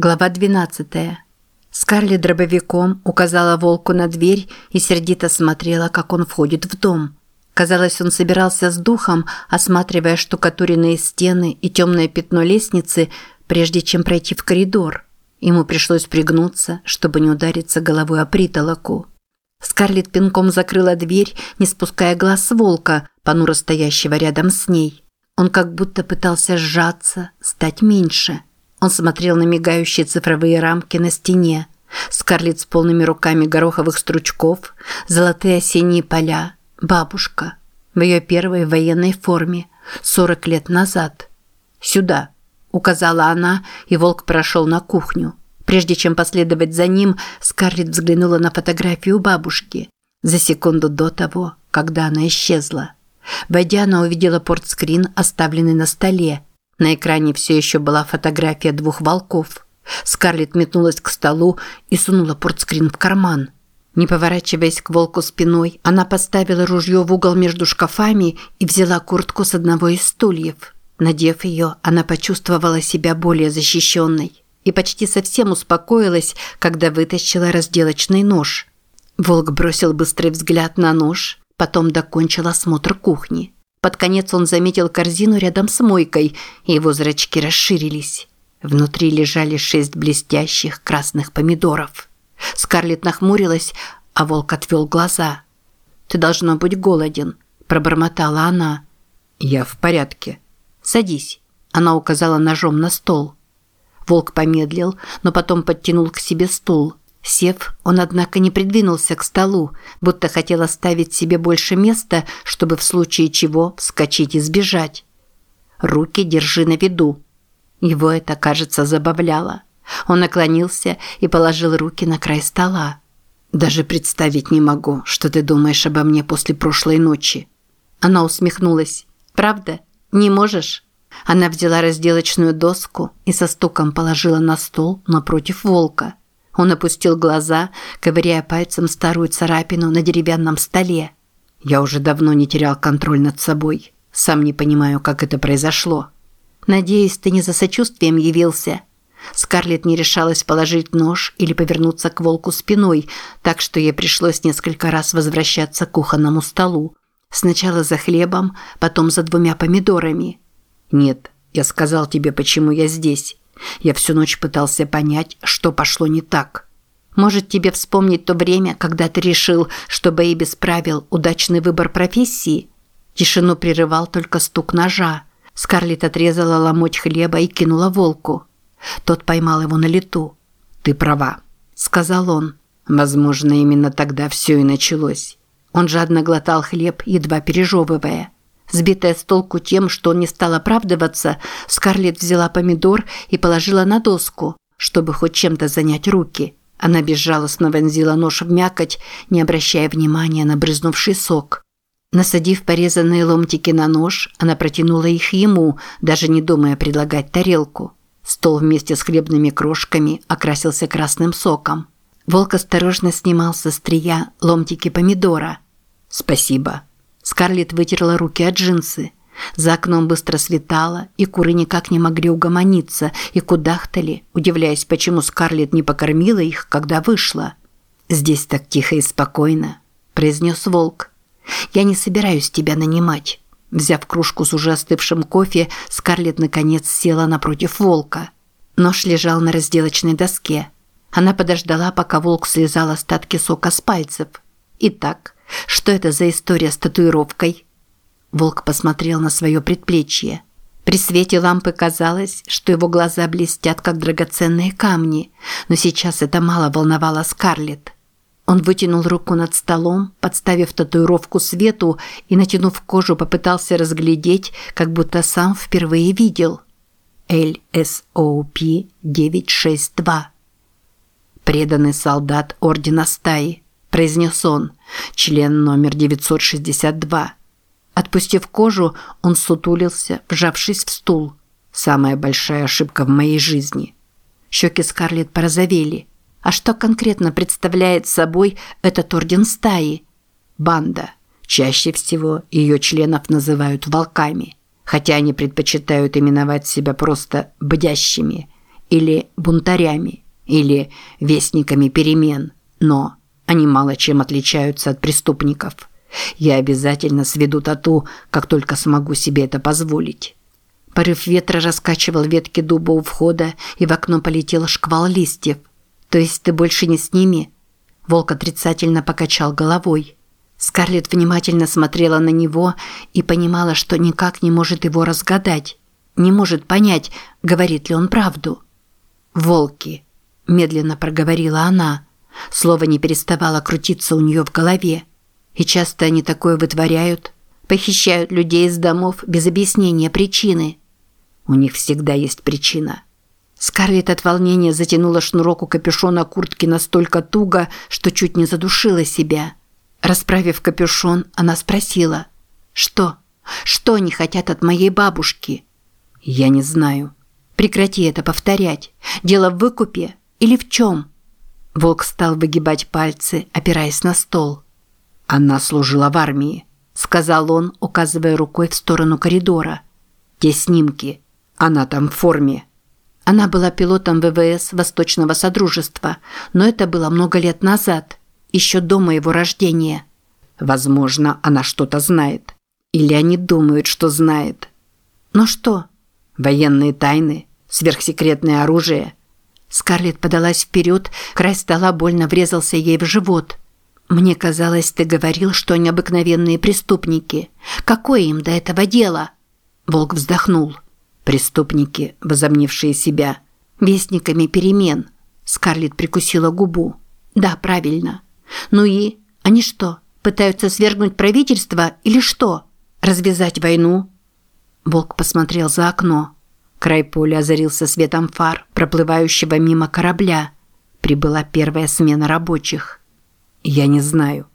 Глава 12. Скарлетт дробовиком указала волку на дверь и сердито смотрела, как он входит в дом. Казалось, он собирался с духом, осматривая штукатуренные стены и темное пятно лестницы, прежде чем пройти в коридор. Ему пришлось пригнуться, чтобы не удариться головой о притолоку. Скарлетт пинком закрыла дверь, не спуская глаз с волка, понуро стоящего рядом с ней. Он как будто пытался сжаться, стать меньше – он смотрел на мигающие цифровые рамки на стене. Скарлетт с полными руками гороховых стручков, золотые осенние поля, бабушка в ее первой военной форме 40 лет назад. «Сюда», – указала она, и волк прошел на кухню. Прежде чем последовать за ним, Скарлетт взглянула на фотографию бабушки за секунду до того, когда она исчезла. Войдя, она увидела портскрин, оставленный на столе – на экране все еще была фотография двух волков. Скарлетт метнулась к столу и сунула портскрин в карман. Не поворачиваясь к волку спиной, она поставила ружье в угол между шкафами и взяла куртку с одного из стульев. Надев ее, она почувствовала себя более защищенной и почти совсем успокоилась, когда вытащила разделочный нож. Волк бросил быстрый взгляд на нож, потом докончил осмотр кухни. Под конец он заметил корзину рядом с мойкой, и его зрачки расширились. Внутри лежали шесть блестящих красных помидоров. Скарлетт нахмурилась, а волк отвел глаза. «Ты должно быть голоден», – пробормотала она. «Я в порядке». «Садись», – она указала ножом на стол. Волк помедлил, но потом подтянул к себе стул – Сев, он, однако, не придвинулся к столу, будто хотел оставить себе больше места, чтобы в случае чего вскочить и сбежать. «Руки держи на виду». Его это, кажется, забавляло. Он наклонился и положил руки на край стола. «Даже представить не могу, что ты думаешь обо мне после прошлой ночи». Она усмехнулась. «Правда? Не можешь?» Она взяла разделочную доску и со стуком положила на стол напротив волка. Он опустил глаза, ковыряя пальцем старую царапину на деревянном столе. Я уже давно не терял контроль над собой. Сам не понимаю, как это произошло. Надеюсь, ты не за сочувствием явился. Скарлетт не решалась положить нож или повернуться к волку спиной, так что ей пришлось несколько раз возвращаться к кухонному столу. Сначала за хлебом, потом за двумя помидорами. Нет, я сказал тебе, почему я здесь. Я всю ночь пытался понять, что пошло не так. Может, тебе вспомнить то время, когда ты решил, что бои без правил – удачный выбор профессии? Тишину прерывал только стук ножа. Скарлетт отрезала ломоть хлеба и кинула волку. Тот поймал его на лету. «Ты права», – сказал он. Возможно, именно тогда все и началось. Он жадно глотал хлеб, едва пережевывая – Сбитая с толку тем, что он не стал оправдываться, Скарлетт взяла помидор и положила на доску, чтобы хоть чем-то занять руки. Она безжалостно вонзила нож в мякоть, не обращая внимания на брызнувший сок. Насадив порезанные ломтики на нож, она протянула их ему, даже не думая предлагать тарелку. Стол вместе с хлебными крошками окрасился красным соком. Волк осторожно снимал со стрия ломтики помидора. «Спасибо», Скарлетт вытерла руки от джинсы. За окном быстро светало, и куры никак не могли угомониться и кудахтали, удивляясь, почему Скарлетт не покормила их, когда вышла. «Здесь так тихо и спокойно», – произнес волк. «Я не собираюсь тебя нанимать». Взяв кружку с уже остывшим кофе, Скарлетт наконец села напротив волка. Нож лежал на разделочной доске. Она подождала, пока волк слезал остатки сока с пальцев. Итак, что это за история с татуировкой? Волк посмотрел на свое предплечье. При свете лампы казалось, что его глаза блестят, как драгоценные камни, но сейчас это мало волновало Скарлетт. Он вытянул руку над столом, подставив татуировку свету и, натянув кожу, попытался разглядеть, как будто сам впервые видел. LSOP 962. Преданный солдат Ордена Стаи произнес он, член номер 962. Отпустив кожу, он сутулился, вжавшись в стул. Самая большая ошибка в моей жизни. Щеки Скарлетт порозовели. А что конкретно представляет собой этот орден стаи? Банда. Чаще всего ее членов называют волками, хотя они предпочитают именовать себя просто «бдящими». или бунтарями, или вестниками перемен, но они мало чем отличаются от преступников. Я обязательно сведу тату, как только смогу себе это позволить. Порыв ветра раскачивал ветки дуба у входа, и в окно полетел шквал листьев. То есть ты больше не с ними? Волк отрицательно покачал головой. Скарлетт внимательно смотрела на него и понимала, что никак не может его разгадать. Не может понять, говорит ли он правду. «Волки», – медленно проговорила она. Слово не переставало крутиться у нее в голове. И часто они такое вытворяют. Похищают людей из домов без объяснения причины. У них всегда есть причина. Скарлетт от волнения затянула шнурок у капюшона куртки настолько туго, что чуть не задушила себя. Расправив капюшон, она спросила. «Что? Что они хотят от моей бабушки?» «Я не знаю». «Прекрати это повторять. Дело в выкупе или в чем?» Волк стал выгибать пальцы, опираясь на стол. «Она служила в армии», – сказал он, указывая рукой в сторону коридора. «Те снимки. Она там в форме». Она была пилотом ВВС Восточного Содружества, но это было много лет назад, еще до моего рождения. Возможно, она что-то знает. Или они думают, что знает. Но что? Военные тайны, сверхсекретное оружие. Скарлетт подалась вперед, край стола больно врезался ей в живот. «Мне казалось, ты говорил, что они обыкновенные преступники. Какое им до этого дело?» Волк вздохнул. Преступники, возомнившие себя вестниками перемен. Скарлетт прикусила губу. Да, правильно. Ну и они что, пытаются свергнуть правительство или что? Развязать войну? Волк посмотрел за окно. Край поля озарился светом фар, проплывающего мимо корабля. Прибыла первая смена рабочих. Я не знаю.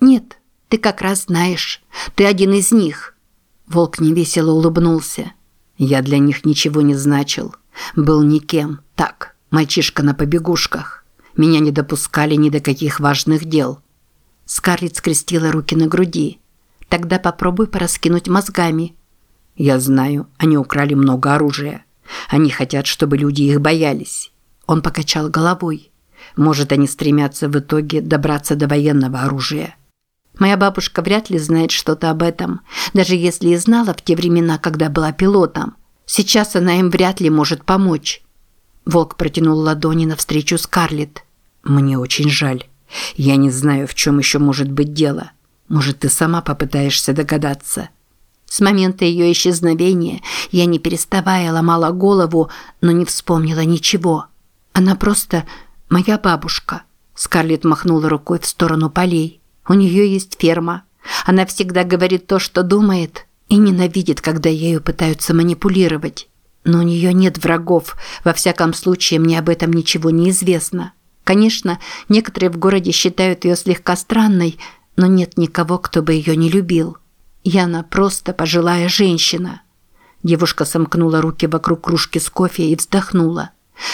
Нет, ты как раз знаешь. Ты один из них. Волк невесело улыбнулся. Я для них ничего не значил. Был никем. Так, мальчишка на побегушках. Меня не допускали ни до каких важных дел. Скарлетт скрестила руки на груди. Тогда попробуй пораскинуть мозгами. Я знаю, они украли много оружия. Они хотят, чтобы люди их боялись. Он покачал головой. Может, они стремятся в итоге добраться до военного оружия. Моя бабушка вряд ли знает что-то об этом, даже если и знала в те времена, когда была пилотом. Сейчас она им вряд ли может помочь. Волк протянул ладони навстречу Скарлетт. Мне очень жаль. Я не знаю, в чем еще может быть дело. Может, ты сама попытаешься догадаться. С момента ее исчезновения я не переставая ломала голову, но не вспомнила ничего. Она просто моя бабушка. Скарлетт махнула рукой в сторону полей. У нее есть ферма. Она всегда говорит то, что думает, и ненавидит, когда ею пытаются манипулировать. Но у нее нет врагов, во всяком случае мне об этом ничего не известно. Конечно, некоторые в городе считают ее слегка странной, но нет никого, кто бы ее не любил. Яна просто пожилая женщина. Девушка сомкнула руки вокруг кружки с кофе и вздохнула.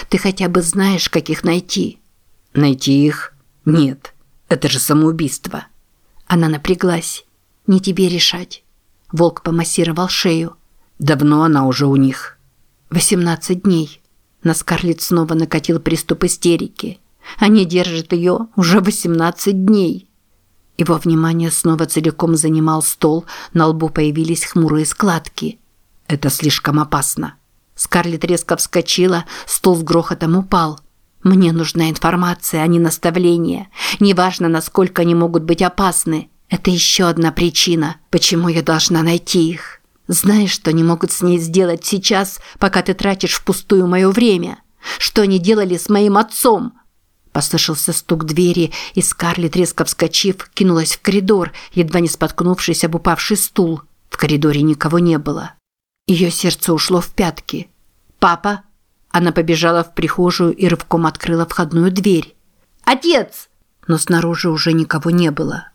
«Ты хотя бы знаешь, как их найти?» «Найти их? Нет». Это же самоубийство. Она напряглась. Не тебе решать. Волк помассировал шею. Давно она уже у них. Восемнадцать дней. На Скарлетт снова накатил приступ истерики. Они держат ее уже восемнадцать дней. Его внимание снова целиком занимал стол, на лбу появились хмурые складки. Это слишком опасно. Скарлетт резко вскочила, стол с грохотом упал – мне нужна информация, а не наставления. Неважно, насколько они могут быть опасны. Это еще одна причина, почему я должна найти их. Знаешь, что они могут с ней сделать сейчас, пока ты тратишь впустую мое время? Что они делали с моим отцом?» Послышался стук двери, и Скарлетт, резко вскочив, кинулась в коридор, едва не споткнувшись об упавший стул. В коридоре никого не было. Ее сердце ушло в пятки. «Папа?» Она побежала в прихожую и рывком открыла входную дверь. «Отец!» Но снаружи уже никого не было.